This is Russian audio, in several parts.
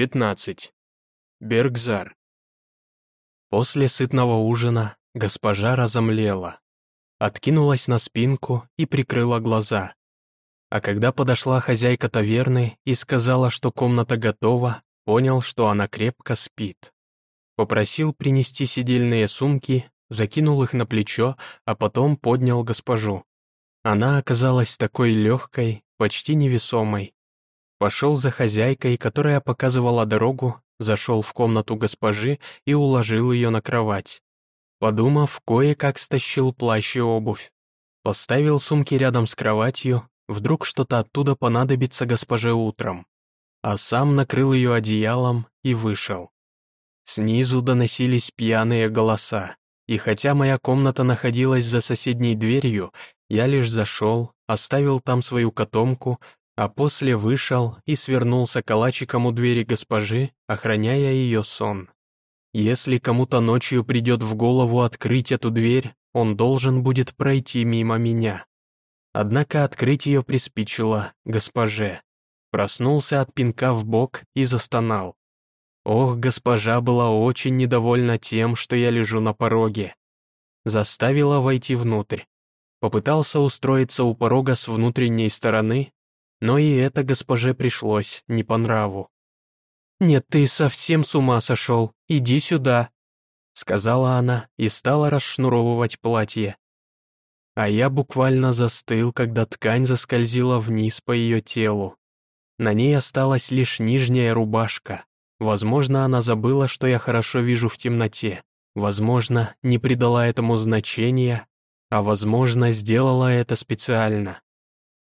15. Бергзар. После сытного ужина госпожа разомлела, откинулась на спинку и прикрыла глаза. А когда подошла хозяйка таверны и сказала, что комната готова, понял, что она крепко спит. Попросил принести сидельные сумки, закинул их на плечо, а потом поднял госпожу. Она оказалась такой легкой, почти невесомой, Пошел за хозяйкой, которая показывала дорогу, зашел в комнату госпожи и уложил ее на кровать. Подумав, кое-как стащил плащ и обувь. Поставил сумки рядом с кроватью, вдруг что-то оттуда понадобится госпоже утром. А сам накрыл ее одеялом и вышел. Снизу доносились пьяные голоса, и хотя моя комната находилась за соседней дверью, я лишь зашел, оставил там свою котомку, а после вышел и свернулся калачиком у двери госпожи, охраняя ее сон. Если кому-то ночью придет в голову открыть эту дверь, он должен будет пройти мимо меня. Однако открыть ее приспичило госпоже. Проснулся от пинка в бок и застонал. Ох, госпожа была очень недовольна тем, что я лежу на пороге. Заставила войти внутрь. Попытался устроиться у порога с внутренней стороны, но и это госпоже пришлось не по нраву. «Нет, ты совсем с ума сошел, иди сюда», — сказала она и стала расшнуровывать платье. А я буквально застыл, когда ткань заскользила вниз по ее телу. На ней осталась лишь нижняя рубашка. Возможно, она забыла, что я хорошо вижу в темноте. Возможно, не придала этому значения, а возможно, сделала это специально.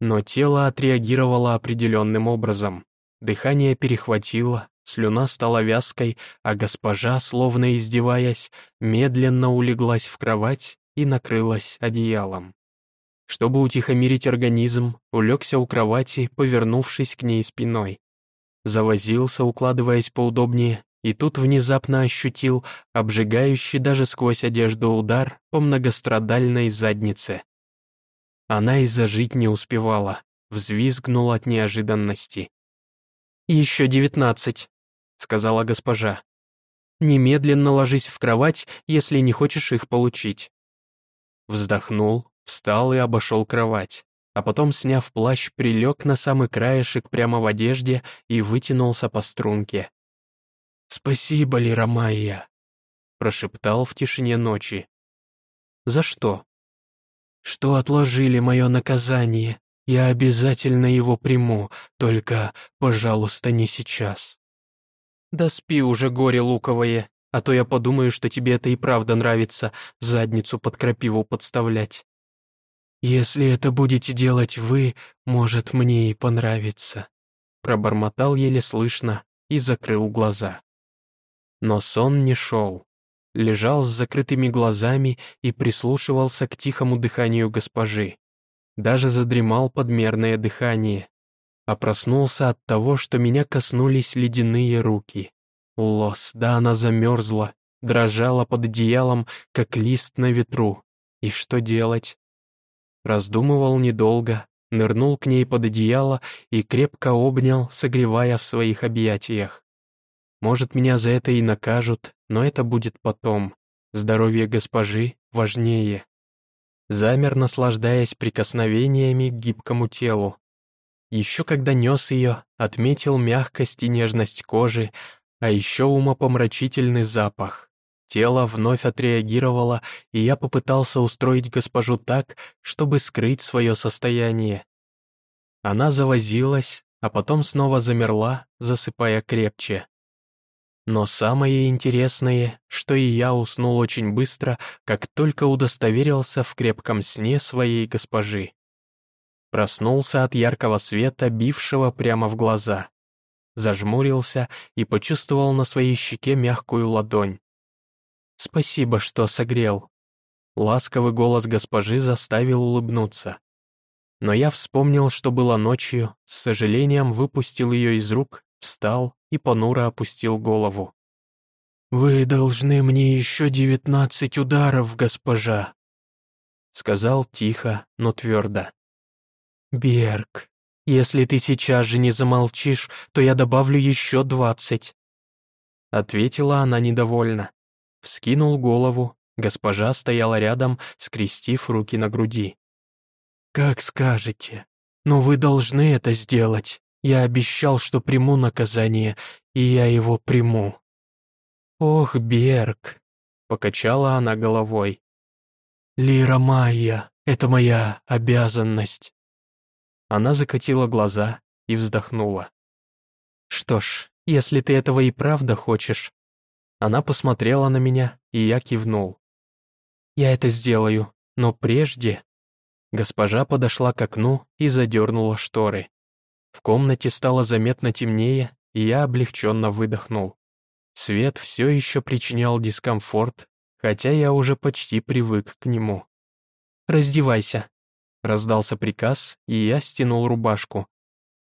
Но тело отреагировало определенным образом. Дыхание перехватило, слюна стала вязкой, а госпожа, словно издеваясь, медленно улеглась в кровать и накрылась одеялом. Чтобы утихомирить организм, улегся у кровати, повернувшись к ней спиной. Завозился, укладываясь поудобнее, и тут внезапно ощутил обжигающий даже сквозь одежду удар по многострадальной заднице. Она и зажить не успевала, взвизгнула от неожиданности. «Еще девятнадцать», — сказала госпожа. «Немедленно ложись в кровать, если не хочешь их получить». Вздохнул, встал и обошел кровать, а потом, сняв плащ, прилег на самый краешек прямо в одежде и вытянулся по струнке. «Спасибо, Лира Майя», — прошептал в тишине ночи. «За что?» Что отложили мое наказание. Я обязательно его приму, только, пожалуйста, не сейчас». «Да спи уже, горе луковое, а то я подумаю, что тебе это и правда нравится, задницу под крапиву подставлять». «Если это будете делать вы, может, мне и понравится», пробормотал еле слышно и закрыл глаза. Но сон не шел лежал с закрытыми глазами и прислушивался к тихому дыханию госпожи. Даже задремал подмерное дыхание, а проснулся от того, что меня коснулись ледяные руки. Лос, да она замерзла, дрожала под одеялом, как лист на ветру. И что делать? Раздумывал недолго, нырнул к ней под одеяло и крепко обнял, согревая в своих объятиях. Может, меня за это и накажут, но это будет потом. Здоровье госпожи важнее. Замер, наслаждаясь прикосновениями к гибкому телу. Еще когда нес ее, отметил мягкость и нежность кожи, а еще умопомрачительный запах. Тело вновь отреагировало, и я попытался устроить госпожу так, чтобы скрыть свое состояние. Она завозилась, а потом снова замерла, засыпая крепче. Но самое интересное, что и я уснул очень быстро, как только удостоверился в крепком сне своей госпожи. Проснулся от яркого света, бившего прямо в глаза. Зажмурился и почувствовал на своей щеке мягкую ладонь. «Спасибо, что согрел». Ласковый голос госпожи заставил улыбнуться. Но я вспомнил, что было ночью, с сожалением выпустил ее из рук встал и понуро опустил голову. «Вы должны мне еще девятнадцать ударов, госпожа», — сказал тихо, но твердо. «Берг, Если ты сейчас же не замолчишь, то я добавлю еще двадцать». Ответила она недовольно. Вскинул голову, госпожа стояла рядом, скрестив руки на груди. «Как скажете, но вы должны это сделать. Я обещал, что приму наказание, и я его приму». «Ох, Берг!» — покачала она головой. «Лира Майя, это моя обязанность». Она закатила глаза и вздохнула. «Что ж, если ты этого и правда хочешь...» Она посмотрела на меня, и я кивнул. «Я это сделаю, но прежде...» Госпожа подошла к окну и задернула шторы. В комнате стало заметно темнее, и я облегченно выдохнул. Свет все еще причинял дискомфорт, хотя я уже почти привык к нему. «Раздевайся», — раздался приказ, и я стянул рубашку.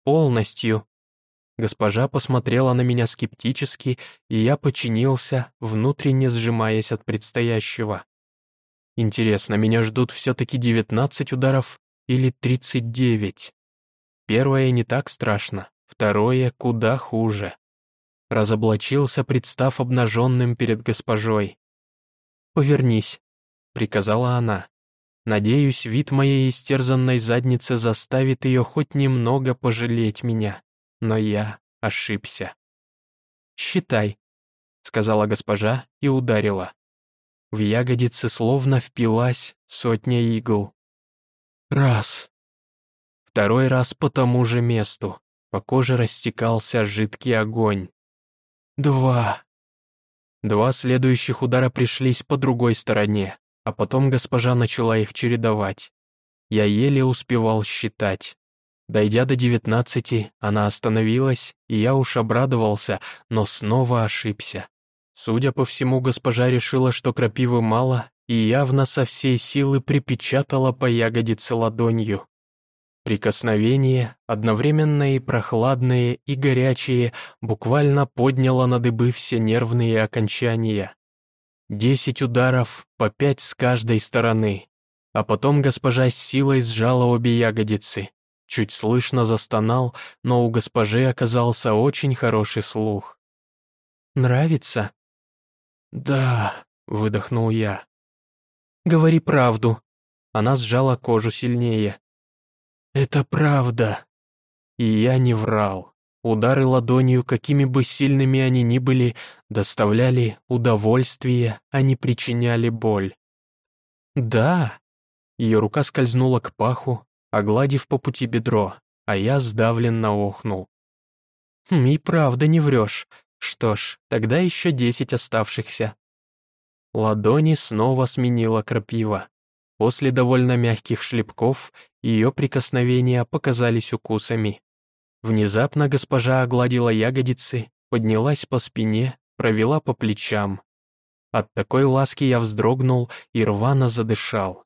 «Полностью». Госпожа посмотрела на меня скептически, и я подчинился, внутренне сжимаясь от предстоящего. Интересно, меня ждут все-таки девятнадцать ударов или тридцать девять? Первое не так страшно, второе куда хуже разоблачился, представ обнаженным перед госпожой. «Повернись», — приказала она. «Надеюсь, вид моей истерзанной задницы заставит ее хоть немного пожалеть меня, но я ошибся». «Считай», — сказала госпожа и ударила. В ягодицы словно впилась сотня игл. «Раз». Второй раз по тому же месту. По коже растекался жидкий огонь. Два. Два следующих удара пришлись по другой стороне, а потом госпожа начала их чередовать. Я еле успевал считать. Дойдя до девятнадцати, она остановилась, и я уж обрадовался, но снова ошибся. Судя по всему, госпожа решила, что крапивы мало, и явно со всей силы припечатала по ягодице ладонью. Прикосновение, одновременно и прохладное, и горячее, буквально подняло на дыбы все нервные окончания. Десять ударов, по пять с каждой стороны. А потом госпожа с силой сжала обе ягодицы. Чуть слышно застонал, но у госпожи оказался очень хороший слух. «Нравится?» «Да», — выдохнул я. «Говори правду». Она сжала кожу сильнее. «Это правда». И я не врал. Удары ладонью, какими бы сильными они ни были, доставляли удовольствие, а не причиняли боль. «Да». Ее рука скользнула к паху, огладив по пути бедро, а я сдавленно охнул. «Хм, «И правда не врешь. Что ж, тогда еще десять оставшихся». Ладони снова сменила крапива. После довольно мягких шлепков ее прикосновения показались укусами. Внезапно госпожа огладила ягодицы, поднялась по спине, провела по плечам. От такой ласки я вздрогнул и рвано задышал.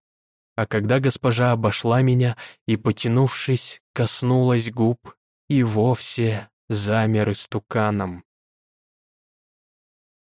А когда госпожа обошла меня и, потянувшись, коснулась губ, и вовсе замер истуканом.